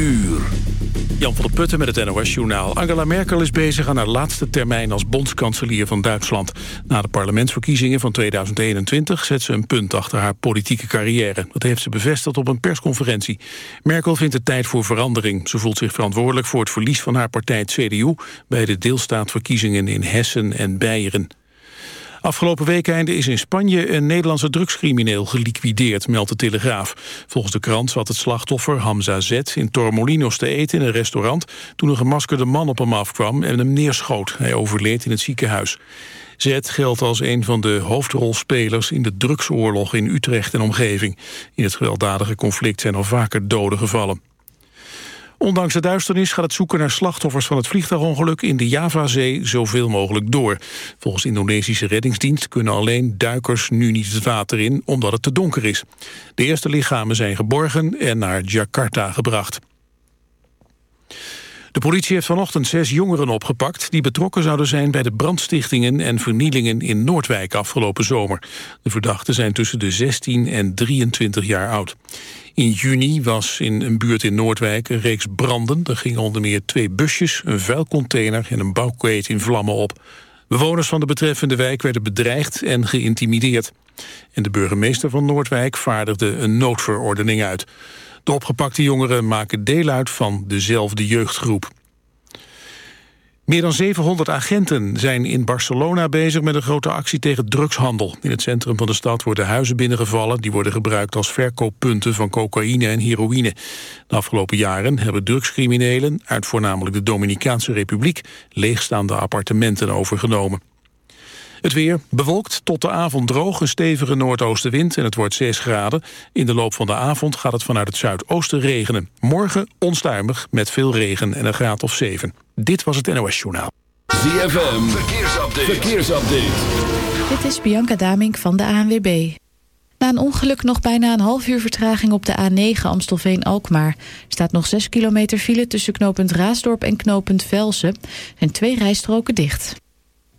Jan van der Putten met het NOS-journaal. Angela Merkel is bezig aan haar laatste termijn als bondskanselier van Duitsland. Na de parlementsverkiezingen van 2021 zet ze een punt achter haar politieke carrière. Dat heeft ze bevestigd op een persconferentie. Merkel vindt het tijd voor verandering. Ze voelt zich verantwoordelijk voor het verlies van haar partij CDU... bij de deelstaatverkiezingen in Hessen en Beieren. Afgelopen weekende is in Spanje een Nederlandse drugscrimineel geliquideerd, meldt de Telegraaf. Volgens de krant zat het slachtoffer Hamza Z in Torremolinos te eten in een restaurant toen een gemaskerde man op hem afkwam en hem neerschoot. Hij overleed in het ziekenhuis. Z geldt als een van de hoofdrolspelers in de drugsoorlog in Utrecht en omgeving. In het gewelddadige conflict zijn al vaker doden gevallen. Ondanks de duisternis gaat het zoeken naar slachtoffers van het vliegtuigongeluk in de Javazee zoveel mogelijk door. Volgens Indonesische reddingsdienst kunnen alleen duikers nu niet het water in omdat het te donker is. De eerste lichamen zijn geborgen en naar Jakarta gebracht. De politie heeft vanochtend zes jongeren opgepakt... die betrokken zouden zijn bij de brandstichtingen en vernielingen in Noordwijk afgelopen zomer. De verdachten zijn tussen de 16 en 23 jaar oud. In juni was in een buurt in Noordwijk een reeks branden. Er gingen onder meer twee busjes, een vuilcontainer en een bouwkweet in vlammen op. Bewoners van de betreffende wijk werden bedreigd en geïntimideerd. En de burgemeester van Noordwijk vaardigde een noodverordening uit. De opgepakte jongeren maken deel uit van dezelfde jeugdgroep. Meer dan 700 agenten zijn in Barcelona bezig met een grote actie tegen drugshandel. In het centrum van de stad worden huizen binnengevallen... die worden gebruikt als verkooppunten van cocaïne en heroïne. De afgelopen jaren hebben drugscriminelen... uit voornamelijk de Dominicaanse Republiek... leegstaande appartementen overgenomen. Het weer bewolkt tot de avond droog, een stevige noordoostenwind en het wordt 6 graden. In de loop van de avond gaat het vanuit het zuidoosten regenen. Morgen onstuimig met veel regen en een graad of 7. Dit was het NOS Journaal. ZFM, verkeersupdate. verkeersupdate. Dit is Bianca Damink van de ANWB. Na een ongeluk nog bijna een half uur vertraging op de A9 Amstelveen-Alkmaar. staat nog 6 kilometer file tussen knooppunt Raasdorp en knooppunt Velsen. En twee rijstroken dicht.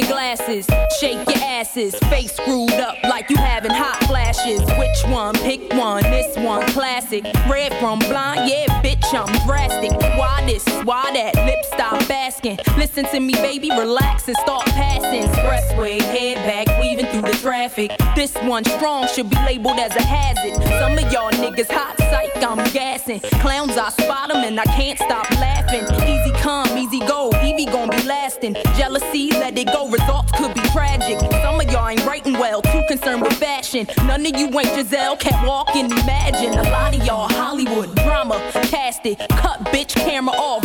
your glasses, shake your asses, face screwed up like you having hot flashes. Which one? Pick one. This one classic. Red from blind, yeah, bitch, I'm drastic. Why this? Why that? Lip stop asking. Listen to me, baby, relax and start passing. Expressway, head back, weaving through the traffic. This one strong should be labeled as a hazard. Some of y'all niggas hot psych, I'm gassing. Clowns, I spot them and I can't stop laughing. Easy come, easy go, Evie gon' be lasting. Jealousy, let it go, results could be tragic. Some of y'all ain't writing well, too concerned with fashion. None of you ain't Giselle, can't walk and imagine. A lot of y'all Hollywood drama, cast it, cut bitch camera off,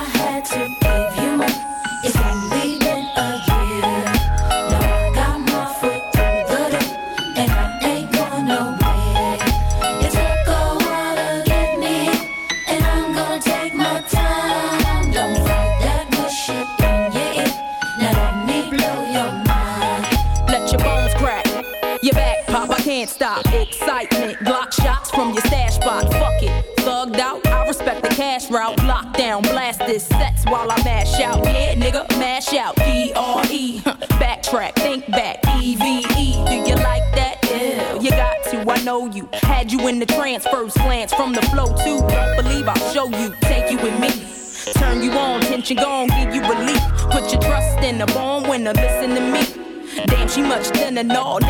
No.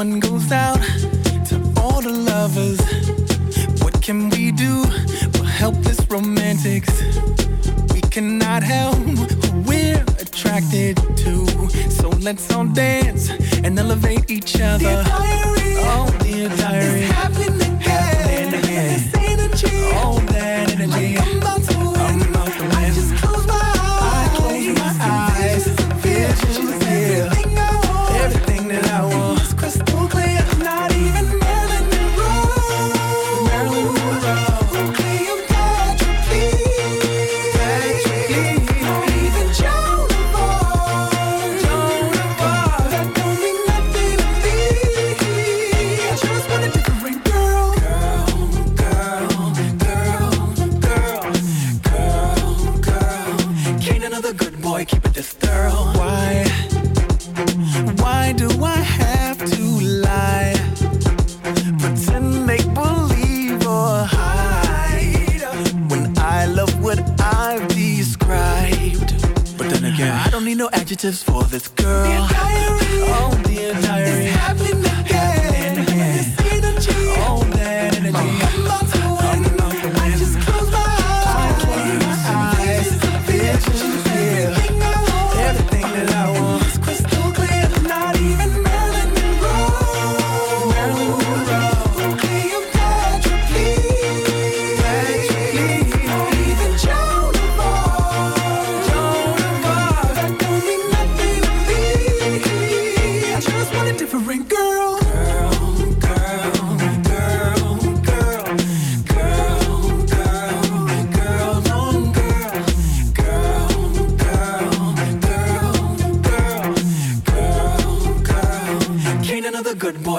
one goes out to all the lovers. What can we do? We're helpless romantics. We cannot help who we're attracted to. So let's all dance and elevate each other. The diary, oh, the diary. It's happening again. Happening again.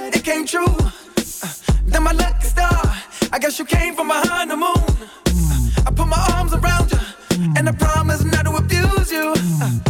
said it came true. Uh, then my lucky star. I guess you came from behind the moon. Uh, I put my arms around you, and I promise not to abuse you. Uh,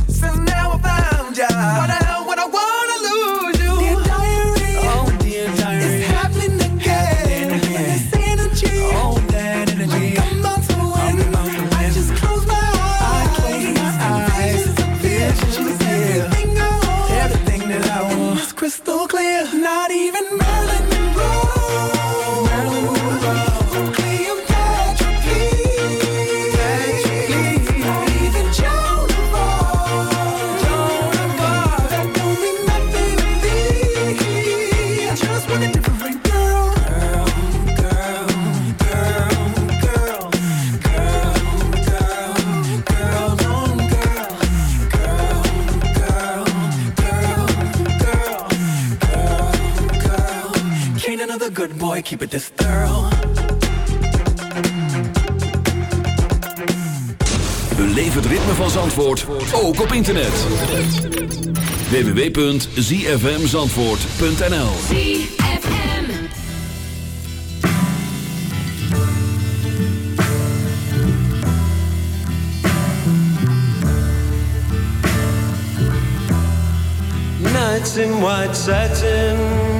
keep it this thorough. Beleef het ritme van Zandvoort, ook op internet. www.zfmzandvoort.nl Nights in white satin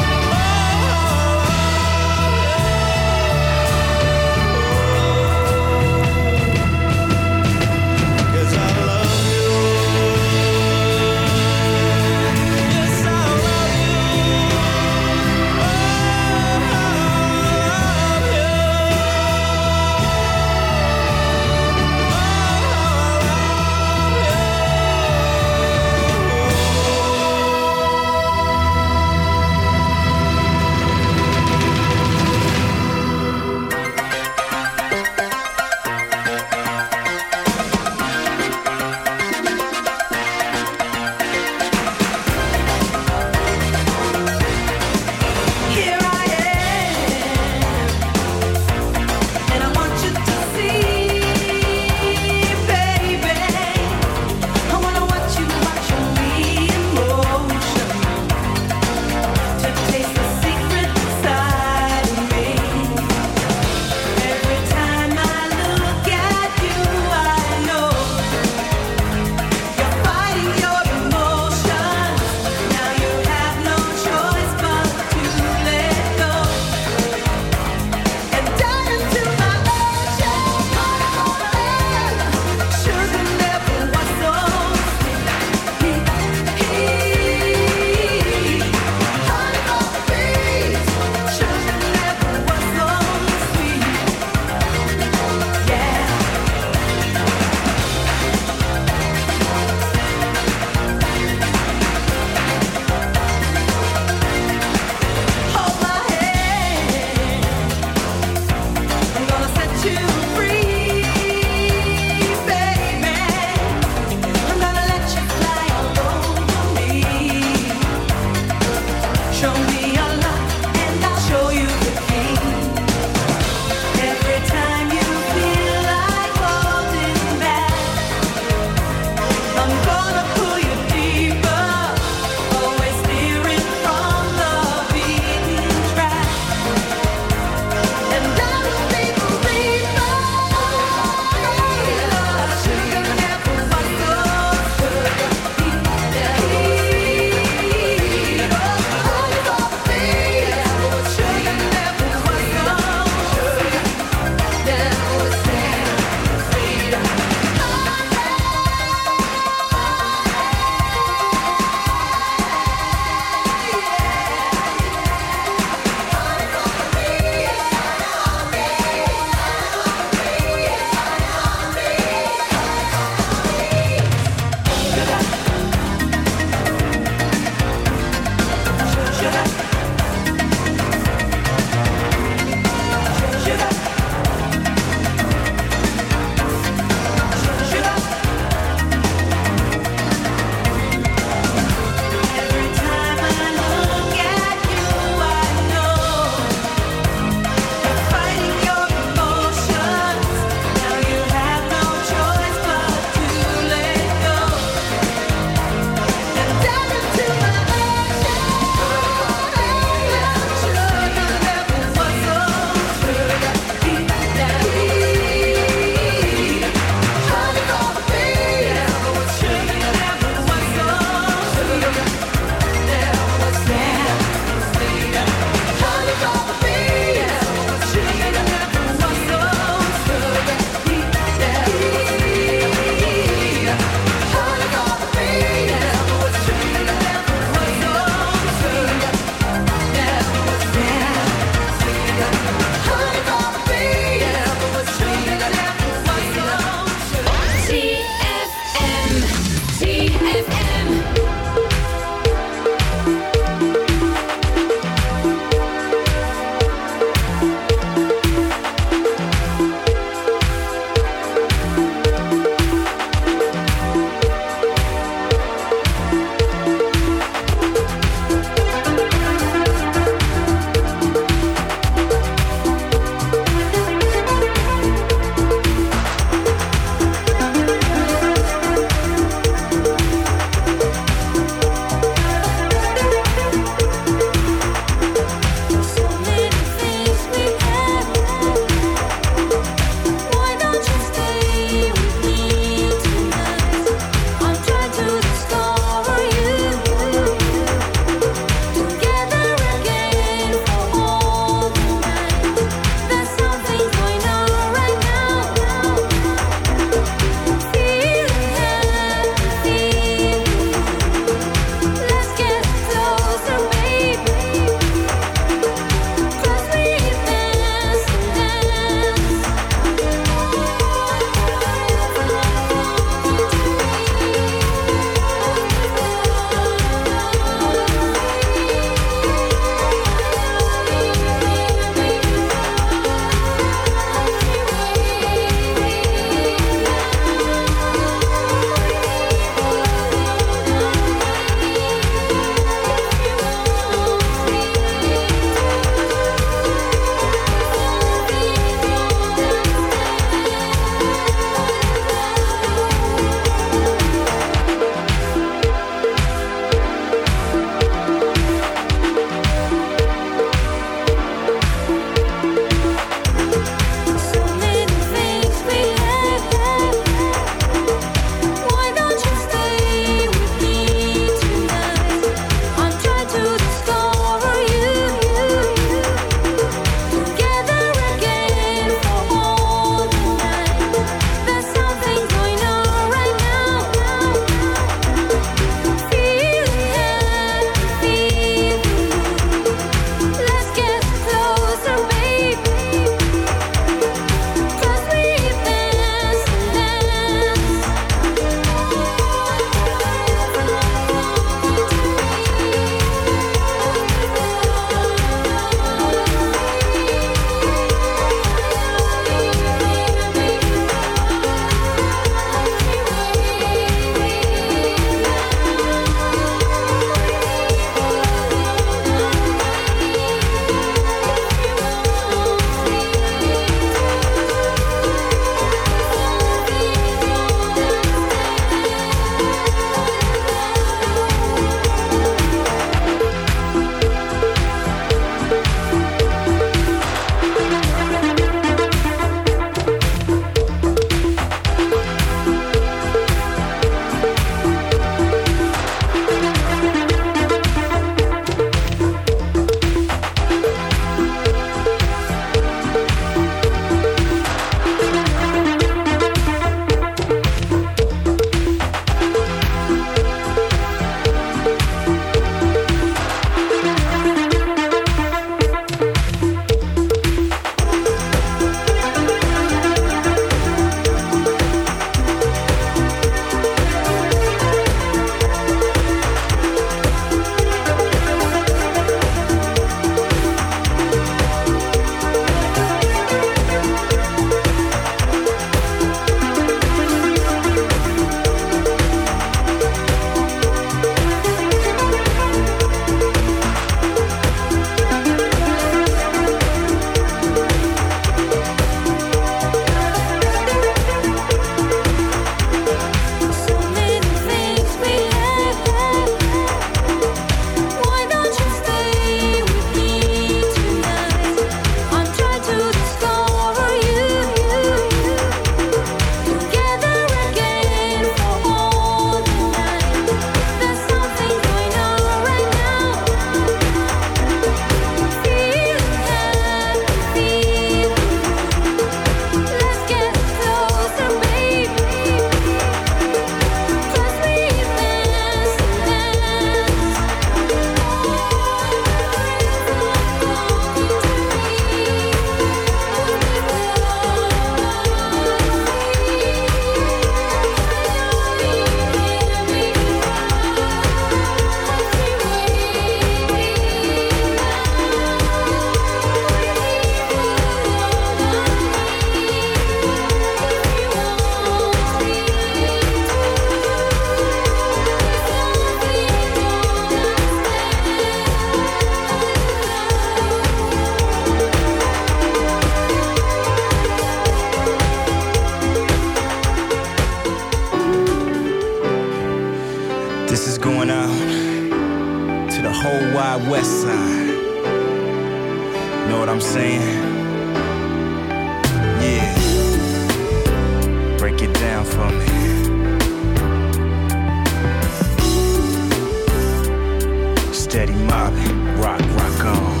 Steady mobbing, rock, rock on.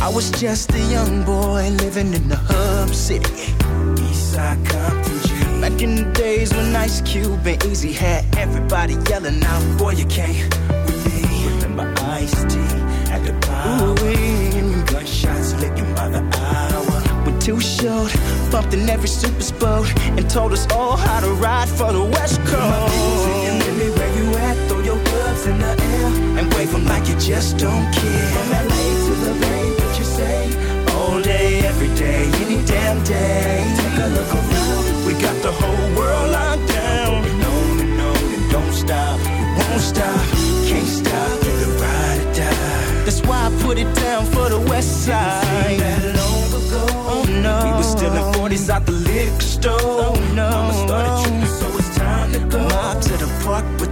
I was just a young boy living in the hub city. Eastside Compton G. Back in the days when Ice Cube and Eazy had everybody yelling out, Boy, you can't with me. Remember Ice T at the. Ooh, gunshots licking by the hour. We're too short, bumped in every super boat, and told us all how to ride for the West Coast. Gloves in the air and wave 'em like you just don't care. From LA to the Bay, what you say? All day, every day, any damn day. Take a look around, we got the whole world locked down. And on and on and don't stop, won't stop, can't stop, you the ride or die. That's why I put it down for the West Side. That long ago, oh no, we were still in 40s out the liquor store. Oh no, Mama started tripping, so it's time to go. Mob to the park with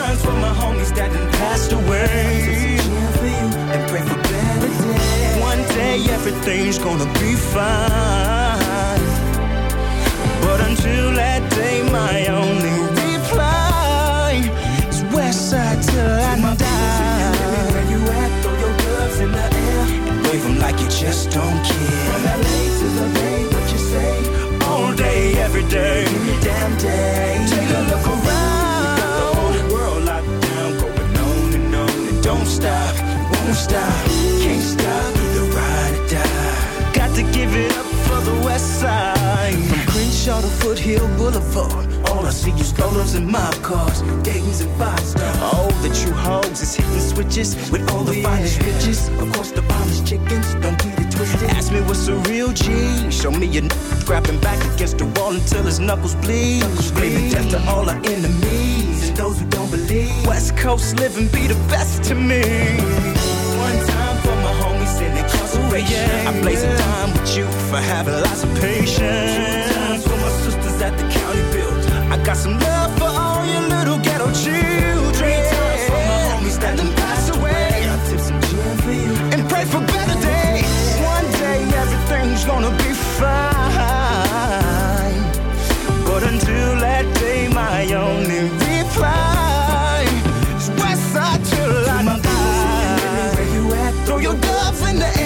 for my homies that done passed away. And pray for better days. One day everything's gonna be fine. But until that day, my only reply is Westside till I die. Where you at? Throw your gloves in the air and wave like you just don't care. From LA to the won't stop, can't stop, either ride or die. Got to give it up for the West Side. From Crenshaw to Foothill Boulevard. All I see is rollers and mob cars, Dayton's and five stars. Oh, the true hoes is hitting switches with all the finest riches. Of course, the finest chickens, don't get it twisted. Ask me what's a real G. Show me a n- grabbing back against the wall until his knuckles bleed. Screaming death to all our enemies and those who don't believe. West Coast living be the best to me. Incarceration. I blaze a dime with you for having lots of patience. For my sisters at the county build. I got some love for all your little ghetto children. Three times for my homies that done passed away. I tip some gin for you and pray for better days. One day everything's gonna be fine. But until that day, my only reply is Westside till I die. Throw your gloves in the air.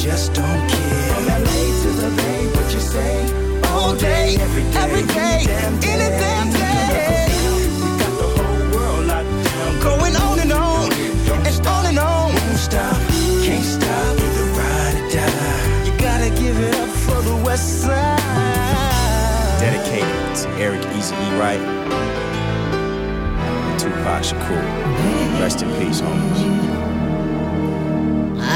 Just don't care. From LA to the Bay, what you say? All day, every day, every day, any damn day. We got the whole world locked down, going on and on, and on and on. Won't stop, can't stop, either ride or die. You gotta give it up for the West Side. Dedicated to Eric Eazy E. Wright Tupac Shakur. Rest in peace, homies.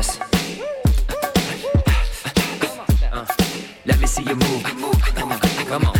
Uh, let me see you move. Come on, come on.